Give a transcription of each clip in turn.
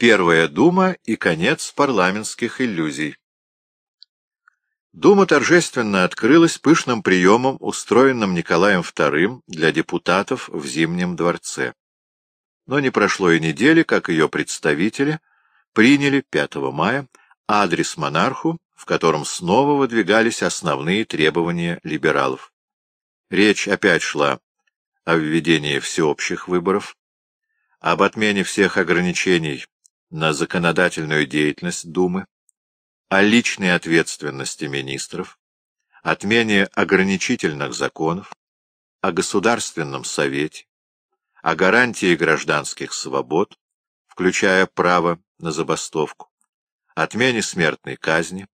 Первая дума и конец парламентских иллюзий. Дума торжественно открылась пышным приемом, устроенным Николаем II для депутатов в Зимнем дворце. Но не прошло и недели, как ее представители приняли 5 мая адрес монарху, в котором снова выдвигались основные требования либералов. Речь опять шла о введении всеобщих выборов, об отмене всех ограничений на законодательную деятельность Думы, о личной ответственности министров, отмене ограничительных законов, о Государственном Совете, о гарантии гражданских свобод, включая право на забастовку, отмене смертной казни,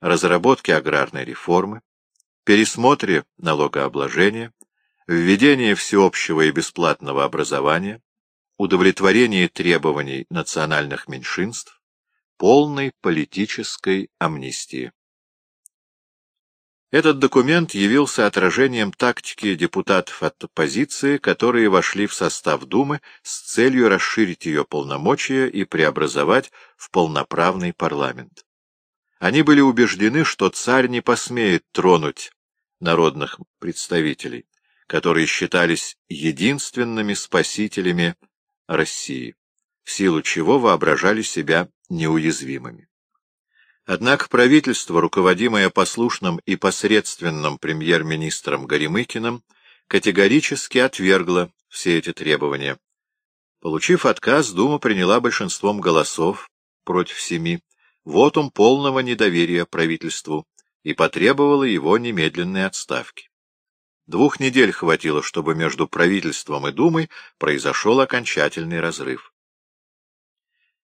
разработке аграрной реформы, пересмотре налогообложения, введении всеобщего и бесплатного образования, удовлетворении требований национальных меньшинств, полной политической амнистии. Этот документ явился отражением тактики депутатов от оппозиции, которые вошли в состав Думы с целью расширить ее полномочия и преобразовать в полноправный парламент. Они были убеждены, что царь не посмеет тронуть народных представителей, которые считались единственными спасителями России, в силу чего воображали себя неуязвимыми. Однако правительство, руководимое послушным и посредственным премьер-министром Горемыкиным, категорически отвергло все эти требования. Получив отказ, Дума приняла большинством голосов против семи вотум полного недоверия правительству и потребовала его немедленной отставки. Двух недель хватило, чтобы между правительством и Думой произошел окончательный разрыв.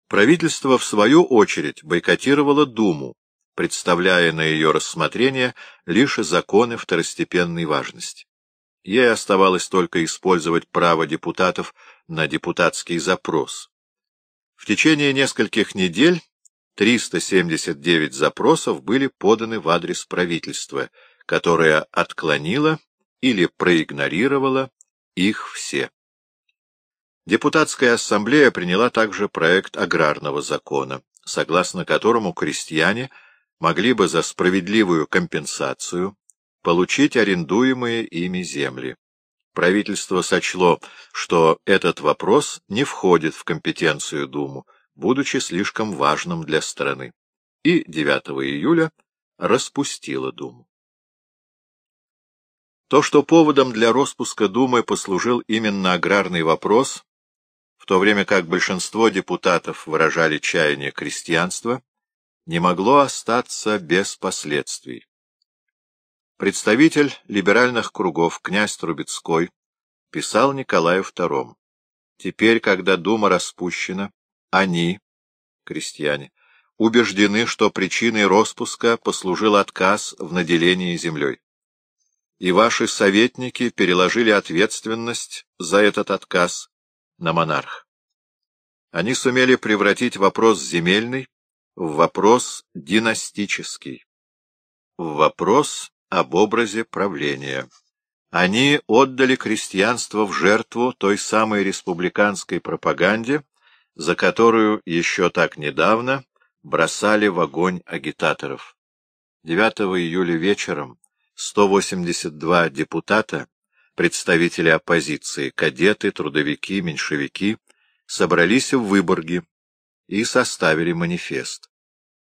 Правительство, в свою очередь, бойкотировало Думу, представляя на ее рассмотрение лишь законы второстепенной важности. Ей оставалось только использовать право депутатов на депутатский запрос. В течение нескольких недель 379 запросов были поданы в адрес правительства, которое отклонило или проигнорировало их все. Депутатская ассамблея приняла также проект аграрного закона, согласно которому крестьяне могли бы за справедливую компенсацию получить арендуемые ими земли. Правительство сочло, что этот вопрос не входит в компетенцию Думу, будучи слишком важным для страны, и 9 июля распустило Думу. То, что поводом для распуска Думы послужил именно аграрный вопрос, в то время как большинство депутатов выражали чаяние крестьянства, не могло остаться без последствий. Представитель либеральных кругов князь Трубецкой писал Николаю II. Теперь, когда Дума распущена, они, крестьяне, убеждены, что причиной распуска послужил отказ в наделении землей. И ваши советники переложили ответственность за этот отказ на монарх. Они сумели превратить вопрос земельный в вопрос династический, в вопрос об образе правления. Они отдали крестьянство в жертву той самой республиканской пропаганде, за которую еще так недавно бросали в огонь агитаторов. 9 июля вечером 182 депутата представители оппозиции, кадеты, трудовики, меньшевики, собрались в Выборге и составили манифест.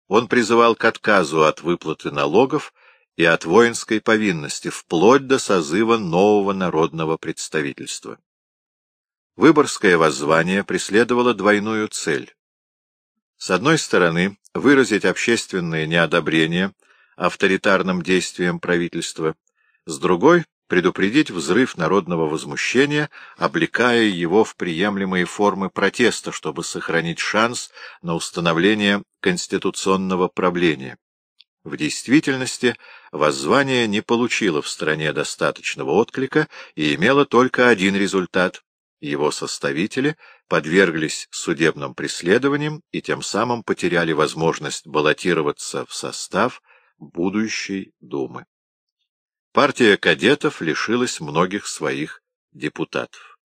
Он призывал к отказу от выплаты налогов и от воинской повинности, вплоть до созыва нового народного представительства. Выборгское воззвание преследовало двойную цель. С одной стороны, выразить общественное неодобрение авторитарным действиям правительства, с другой предупредить взрыв народного возмущения, облекая его в приемлемые формы протеста, чтобы сохранить шанс на установление конституционного правления. В действительности воззвание не получило в стране достаточного отклика и имело только один результат. Его составители подверглись судебным преследованиям и тем самым потеряли возможность баллотироваться в состав будущей Думы партия кадетов лишилась многих своих депутатов.